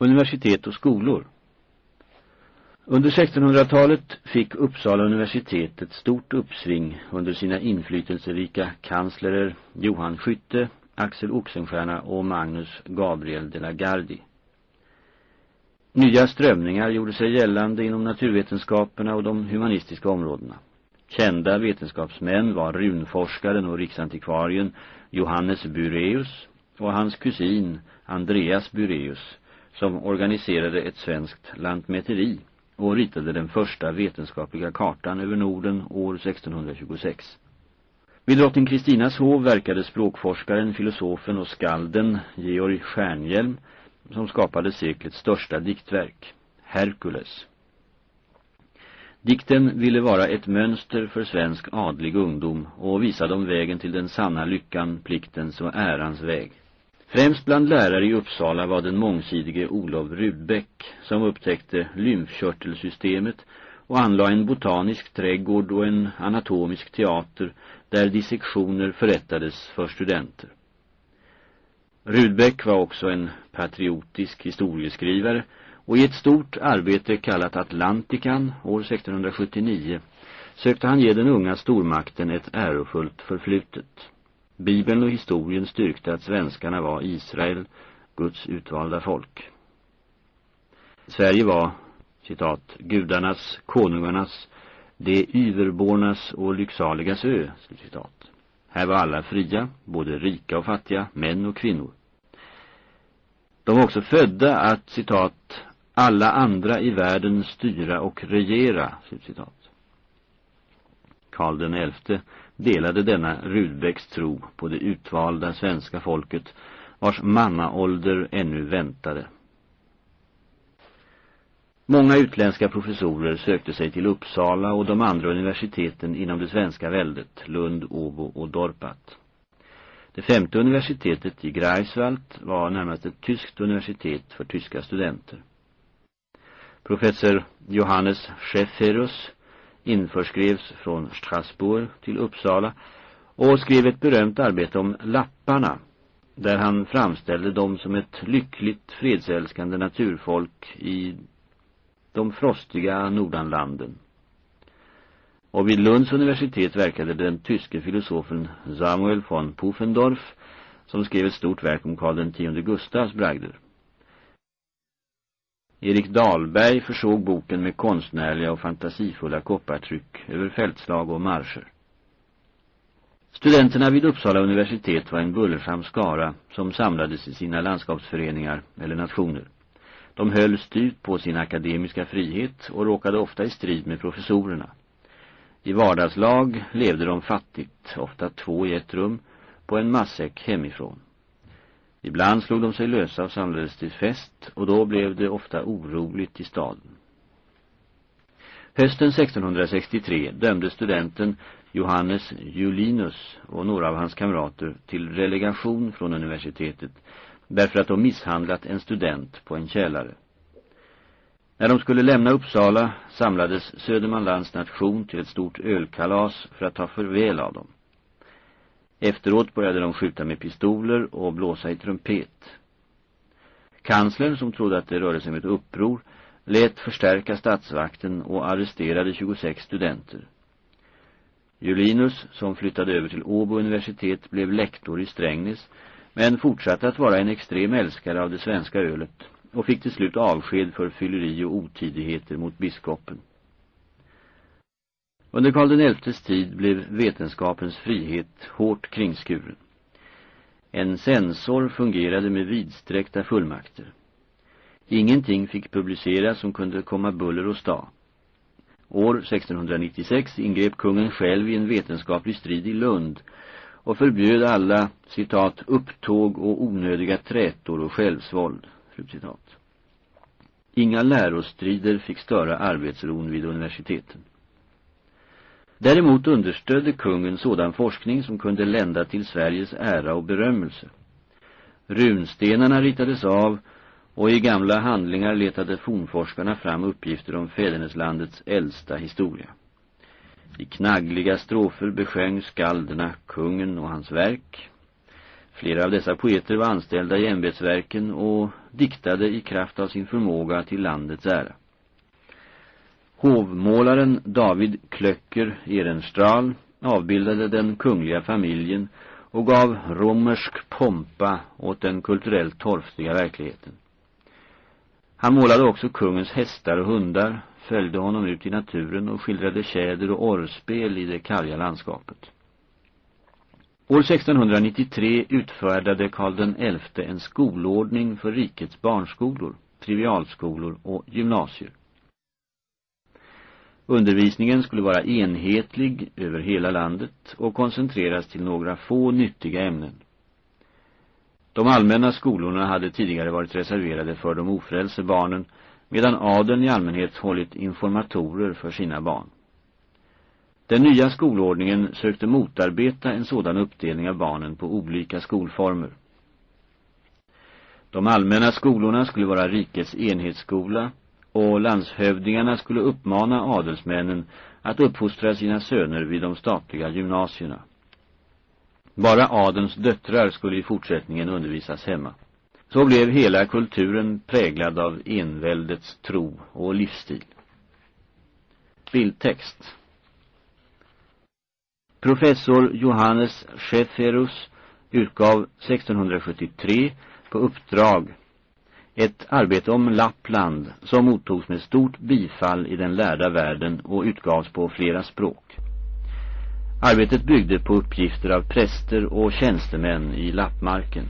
Universitet och skolor Under 1600-talet fick Uppsala universitet ett stort uppsving under sina inflytelserika kanslerer Johan Skytte, Axel Oxenstierna och Magnus Gabriel de la Gardie. Nya strömningar gjorde sig gällande inom naturvetenskaperna och de humanistiska områdena. Kända vetenskapsmän var runforskaren och riksantikvarien Johannes Bureus och hans kusin Andreas Bureus som organiserade ett svenskt lantmäteri och ritade den första vetenskapliga kartan över Norden år 1626. Vid drottning Kristinas hov verkade språkforskaren, filosofen och skalden Georg Stjärnhjelm som skapade seklets största diktverk, Herkules. Dikten ville vara ett mönster för svensk adlig ungdom och visa dem vägen till den sanna lyckan, pliktens och ärans väg. Främst bland lärare i Uppsala var den mångsidige Olof Rudbeck som upptäckte lymfkörtelsystemet och anlade en botanisk trädgård och en anatomisk teater där dissektioner förrättades för studenter. Rudbeck var också en patriotisk historieskrivare och i ett stort arbete kallat Atlantikan år 1679 sökte han ge den unga stormakten ett ärofullt förflutet. Bibeln och historien styrkte att svenskarna var Israel, Guds utvalda folk. Sverige var, citat, gudarnas, konungarnas, de yverbornas och lycksaligas ö, citat. Här var alla fria, både rika och fattiga, män och kvinnor. De var också födda att, citat, alla andra i världen styra och regera, citat. Karl den elfte delade denna Rudbecks tro på det utvalda svenska folket vars mannaålder ännu väntade. Många utländska professorer sökte sig till Uppsala och de andra universiteten inom det svenska väldet, Lund, Åbo och Dorpat. Det femte universitetet i Greifswald var närmast ett tyskt universitet för tyska studenter. Professor Johannes Schäferus införskrevs från Strasbourg till Uppsala och skrev ett berömt arbete om lapparna där han framställde dem som ett lyckligt fredsälskande naturfolk i de frostiga nordanlanden. Och vid Lunds universitet verkade den tyske filosofen Samuel von Pufendorf som skrev ett stort verk om Karl X Gustavs bragder. Erik Dahlberg försåg boken med konstnärliga och fantasifulla koppartryck över fältslag och marscher. Studenterna vid Uppsala universitet var en bullersam skara som samlades i sina landskapsföreningar eller nationer. De höll styrt på sin akademiska frihet och råkade ofta i strid med professorerna. I vardagslag levde de fattigt, ofta två i ett rum, på en massäck hemifrån. Ibland slog de sig lösa och samlades till fest och då blev det ofta oroligt i staden. Hösten 1663 dömde studenten Johannes Julinus och några av hans kamrater till relegation från universitetet därför att de misshandlat en student på en källare. När de skulle lämna Uppsala samlades Södermanlands nation till ett stort ölkalas för att ta förväl av dem. Efteråt började de skjuta med pistoler och blåsa i trumpet. Kanslern, som trodde att det rörde sig om ett uppror, lät förstärka statsvakten och arresterade 26 studenter. Julinus, som flyttade över till Åbo universitet, blev lektor i Strängnäs, men fortsatte att vara en extrem älskare av det svenska ölet och fick till slut avsked för fylleri och otidigheter mot biskopen. Under Karl XIs tid blev vetenskapens frihet hårt kringskuren. En censor fungerade med vidsträckta fullmakter. Ingenting fick publiceras som kunde komma buller och sta. År 1696 ingrep kungen själv i en vetenskaplig strid i Lund och förbjöd alla, citat, upptåg och onödiga trätor och självsvåld, citat. Inga lärostrider fick störa arbetsron vid universiteten. Däremot understödde kungen sådan forskning som kunde lända till Sveriges ära och berömmelse. Runstenarna ritades av och i gamla handlingar letade fornforskarna fram uppgifter om fäderneslandets äldsta historia. I knaggliga strofer besjöng skalderna kungen och hans verk. Flera av dessa poeter var anställda i ämbetsverken och diktade i kraft av sin förmåga till landets ära. Hovmålaren David Klöcker Ehrenstrahl avbildade den kungliga familjen och gav romersk pompa åt den kulturellt torftiga verkligheten. Han målade också kungens hästar och hundar, följde honom ut i naturen och skildrade tjäder och orrspel i det karga landskapet. År 1693 utfärdade Karl XI en skolordning för rikets barnskolor, trivialskolor och gymnasier. Undervisningen skulle vara enhetlig över hela landet och koncentreras till några få nyttiga ämnen. De allmänna skolorna hade tidigare varit reserverade för de ofrälse barnen medan adeln i allmänhet hållit informatorer för sina barn. Den nya skolordningen sökte motarbeta en sådan uppdelning av barnen på olika skolformer. De allmänna skolorna skulle vara rikets enhetsskola och landshövdingarna skulle uppmana adelsmännen att uppfostra sina söner vid de statliga gymnasierna. Bara adens döttrar skulle i fortsättningen undervisas hemma. Så blev hela kulturen präglad av enväldets tro och livsstil. Bildtext Professor Johannes Schäferus utgav 1673 på uppdrag ett arbete om Lappland som mottogs med stort bifall i den lärda världen och utgavs på flera språk. Arbetet byggde på uppgifter av präster och tjänstemän i Lappmarken.